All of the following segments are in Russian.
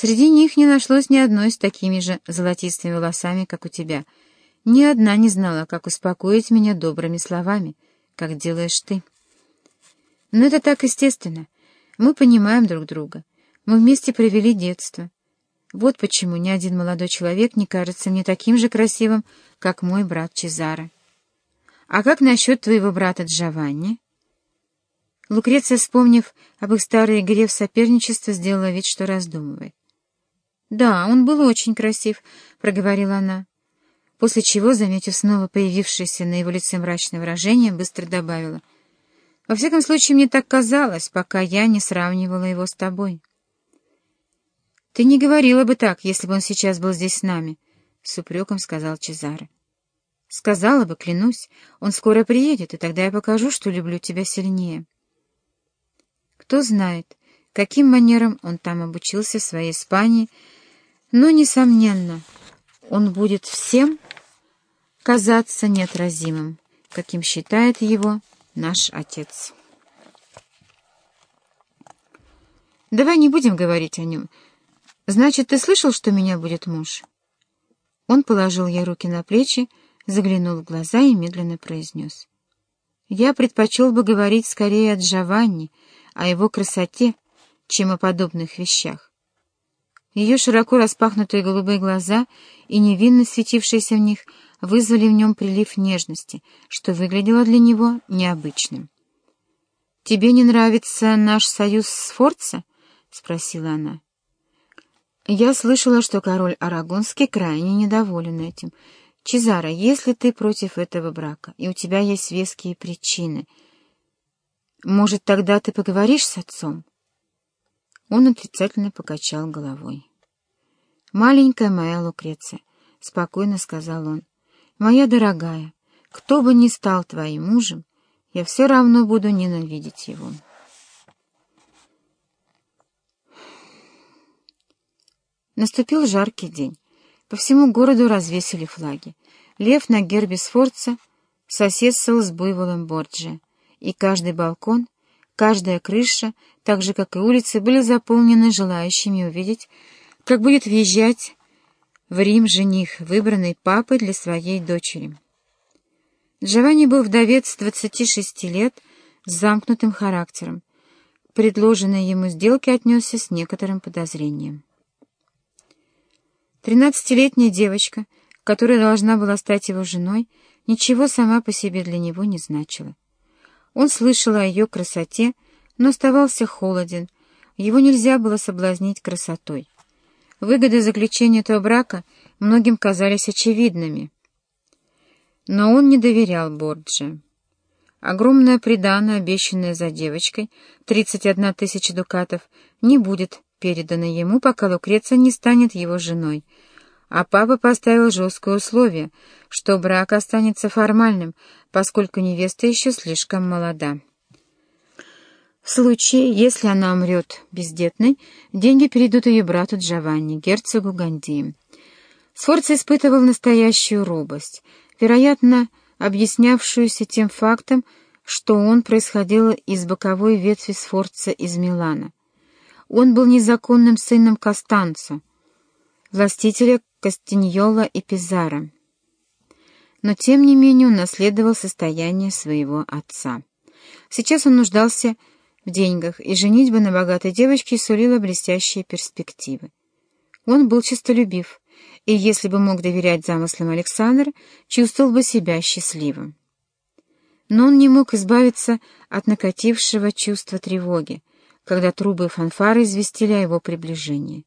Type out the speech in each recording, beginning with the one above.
Среди них не нашлось ни одной с такими же золотистыми волосами, как у тебя. Ни одна не знала, как успокоить меня добрыми словами, как делаешь ты. Но это так естественно. Мы понимаем друг друга. Мы вместе провели детство. Вот почему ни один молодой человек не кажется мне таким же красивым, как мой брат Чезаро. А как насчет твоего брата Джованни? Лукреция, вспомнив об их старой игре в соперничество, сделала вид, что раздумывает. «Да, он был очень красив», — проговорила она. После чего, заметив снова появившееся на его лице мрачное выражение, быстро добавила. «Во всяком случае, мне так казалось, пока я не сравнивала его с тобой». «Ты не говорила бы так, если бы он сейчас был здесь с нами», — с упреком сказал Чезаре. «Сказала бы, клянусь, он скоро приедет, и тогда я покажу, что люблю тебя сильнее». Кто знает, каким манерам он там обучился в своей Испании, но, несомненно, он будет всем казаться неотразимым, каким считает его наш отец. Давай не будем говорить о нем, «Значит, ты слышал, что меня будет муж?» Он положил ей руки на плечи, заглянул в глаза и медленно произнес. «Я предпочел бы говорить скорее о Джованни, о его красоте, чем о подобных вещах». Ее широко распахнутые голубые глаза и невинно светившиеся в них вызвали в нем прилив нежности, что выглядело для него необычным. «Тебе не нравится наш союз с Форца?» — спросила она. Я слышала, что король Арагонский крайне недоволен этим. Чезаро, если ты против этого брака, и у тебя есть веские причины, может, тогда ты поговоришь с отцом? Он отрицательно покачал головой. «Маленькая моя Лукреция», — спокойно сказал он, — «моя дорогая, кто бы ни стал твоим мужем, я все равно буду ненавидеть его». Наступил жаркий день. По всему городу развесили флаги. Лев на гербе Сфорца соседствовал с буйволом Борджи, и каждый балкон, каждая крыша, так же, как и улицы, были заполнены желающими увидеть, как будет въезжать в Рим жених, выбранный папой для своей дочери. Джованни был вдовец 26 лет с замкнутым характером. К предложенной ему сделке отнесся с некоторым подозрением. Тринадцатилетняя девочка, которая должна была стать его женой, ничего сама по себе для него не значила. Он слышал о ее красоте, но оставался холоден, его нельзя было соблазнить красотой. Выгоды заключения этого брака многим казались очевидными. Но он не доверял Борджи. Огромное приданое, обещанное за девочкой, 31 тысяча дукатов, не будет передано ему, пока Лукреция не станет его женой. А папа поставил жесткое условие, что брак останется формальным, поскольку невеста еще слишком молода. В случае, если она умрет бездетной, деньги перейдут ее брату Джованни, герцогу Ганди. Сфорца испытывал настоящую робость, вероятно, объяснявшуюся тем фактом, что он происходил из боковой ветви Сфорца из Милана. Он был незаконным сыном Костанцо, властителя Кастиньола и Пизара. Но, тем не менее, он наследовал состояние своего отца. Сейчас он нуждался в деньгах, и женитьба на богатой девочке сулила блестящие перспективы. Он был честолюбив, и если бы мог доверять замыслам Александра, чувствовал бы себя счастливым. Но он не мог избавиться от накатившего чувства тревоги, когда трубы и фанфары известили о его приближении.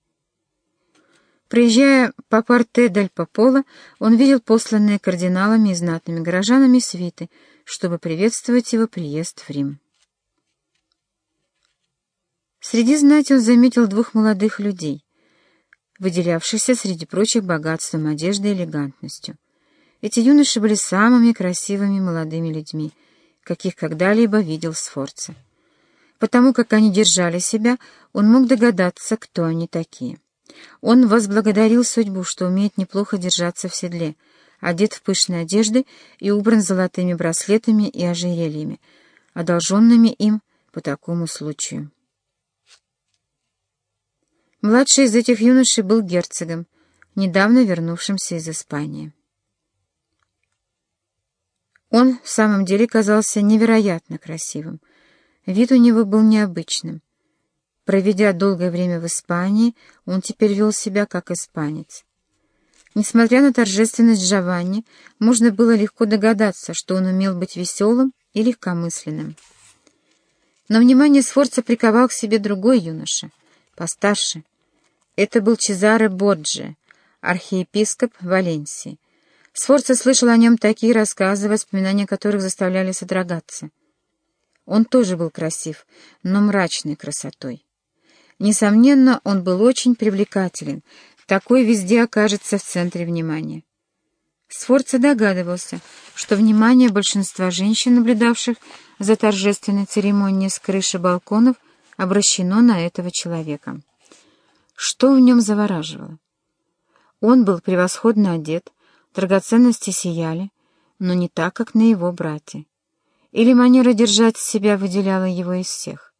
Проезжая по порте Дель Пополо, он видел посланные кардиналами и знатными горожанами свиты, чтобы приветствовать его приезд в Рим. Среди знати он заметил двух молодых людей, выделявшихся среди прочих богатством одежды и элегантностью. Эти юноши были самыми красивыми молодыми людьми, каких когда-либо видел Сфорца. Потому как они держали себя, он мог догадаться, кто они такие. Он возблагодарил судьбу, что умеет неплохо держаться в седле, одет в пышные одежды и убран золотыми браслетами и ожерельями, одолженными им по такому случаю. Младший из этих юношей был герцогом, недавно вернувшимся из Испании. Он в самом деле казался невероятно красивым. Вид у него был необычным. Проведя долгое время в Испании, он теперь вел себя как испанец. Несмотря на торжественность Джованни, можно было легко догадаться, что он умел быть веселым и легкомысленным. Но внимание Сфорца приковал к себе другой юноша, постарше. Это был Чезаре Боджи, архиепископ Валенсии. Сфорца слышал о нем такие рассказы, воспоминания которых заставляли содрогаться. Он тоже был красив, но мрачной красотой. Несомненно, он был очень привлекателен, такой везде окажется в центре внимания. Сфорца догадывался, что внимание большинства женщин, наблюдавших за торжественной церемонией с крыши балконов, обращено на этого человека. Что в нем завораживало? Он был превосходно одет, Драгоценности сияли, но не так, как на его брате. Или манера держать себя выделяла его из всех.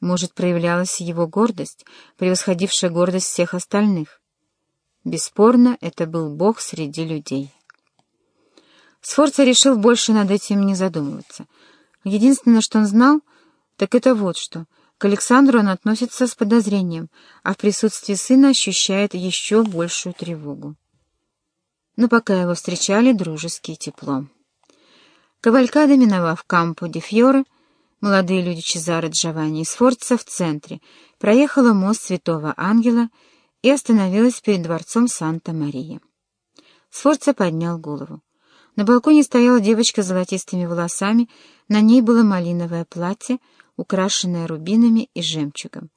Может, проявлялась его гордость, превосходившая гордость всех остальных. Бесспорно, это был Бог среди людей. Сфорца решил больше над этим не задумываться. Единственное, что он знал, так это вот что. К Александру он относится с подозрением, а в присутствии сына ощущает еще большую тревогу но пока его встречали дружески и тепло. Кавалькада, миновав Кампо де Фьоре, молодые люди Чезаро Джованни и Сфорца в центре, проехала мост Святого Ангела и остановилась перед дворцом Санта-Мария. Сфорца поднял голову. На балконе стояла девочка с золотистыми волосами, на ней было малиновое платье, украшенное рубинами и жемчугом.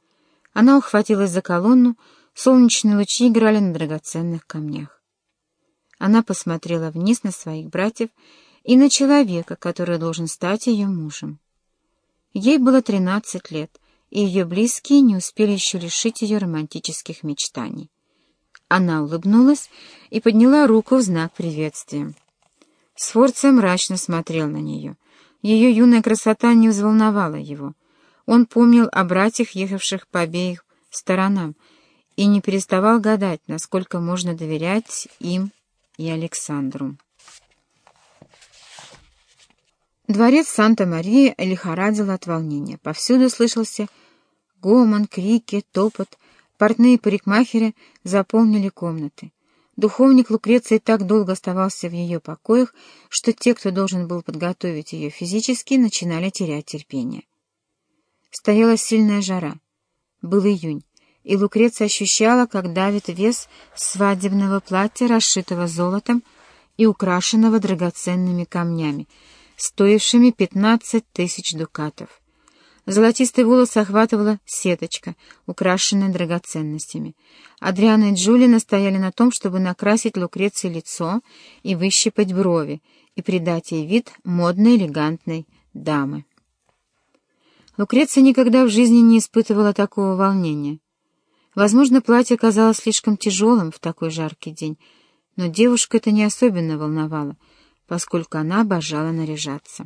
Она ухватилась за колонну, солнечные лучи играли на драгоценных камнях. Она посмотрела вниз на своих братьев и на человека, который должен стать ее мужем. Ей было тринадцать лет, и ее близкие не успели еще лишить ее романтических мечтаний. Она улыбнулась и подняла руку в знак приветствия. Сфорца мрачно смотрел на нее. Ее юная красота не взволновала его. Он помнил о братьях, ехавших по обеих сторонам, и не переставал гадать, насколько можно доверять им и Александру. Дворец Санта-Мария лихорадил от волнения. Повсюду слышался гомон, крики, топот. Портные парикмахеры заполнили комнаты. Духовник Лукреции так долго оставался в ее покоях, что те, кто должен был подготовить ее физически, начинали терять терпение. Стояла сильная жара. Был июнь и Лукреция ощущала, как давит вес свадебного платья, расшитого золотом и украшенного драгоценными камнями, стоившими пятнадцать тысяч дукатов. Золотистые волосы охватывала сеточка, украшенная драгоценностями. Адриана и Джулия настояли на том, чтобы накрасить Лукреции лицо и выщипать брови, и придать ей вид модной элегантной дамы. Лукреция никогда в жизни не испытывала такого волнения. Возможно, платье казалось слишком тяжелым в такой жаркий день, но девушку это не особенно волновало, поскольку она обожала наряжаться.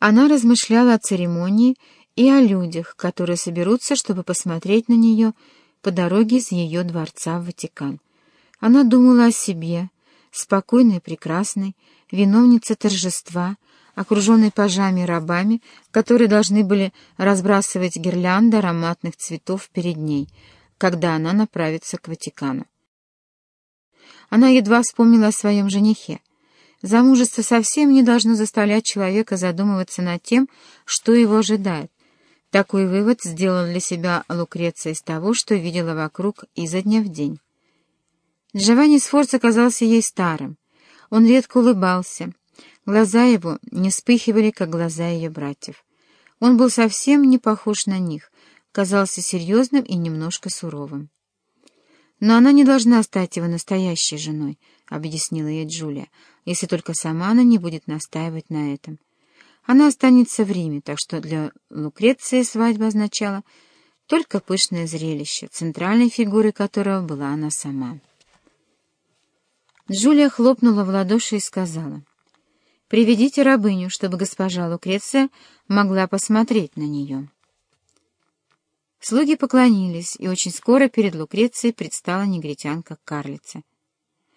Она размышляла о церемонии и о людях, которые соберутся, чтобы посмотреть на нее по дороге из ее дворца в Ватикан. Она думала о себе, спокойной и прекрасной, виновнице торжества, окруженной пажами и рабами, которые должны были разбрасывать гирлянды ароматных цветов перед ней, когда она направится к Ватикану. Она едва вспомнила о своем женихе. Замужество совсем не должно заставлять человека задумываться над тем, что его ожидает. Такой вывод сделал для себя Лукреция из того, что видела вокруг изо дня в день. Джованни Сфорц оказался ей старым. Он редко улыбался, Глаза его не вспыхивали, как глаза ее братьев. Он был совсем не похож на них, казался серьезным и немножко суровым. «Но она не должна стать его настоящей женой», — объяснила ей Джулия, «если только сама она не будет настаивать на этом. Она останется в Риме, так что для Лукреции свадьба означала только пышное зрелище, центральной фигурой которого была она сама». Джулия хлопнула в ладоши и сказала — Приведите рабыню, чтобы госпожа Лукреция могла посмотреть на нее. Слуги поклонились, и очень скоро перед Лукрецией предстала негритянка-карлица.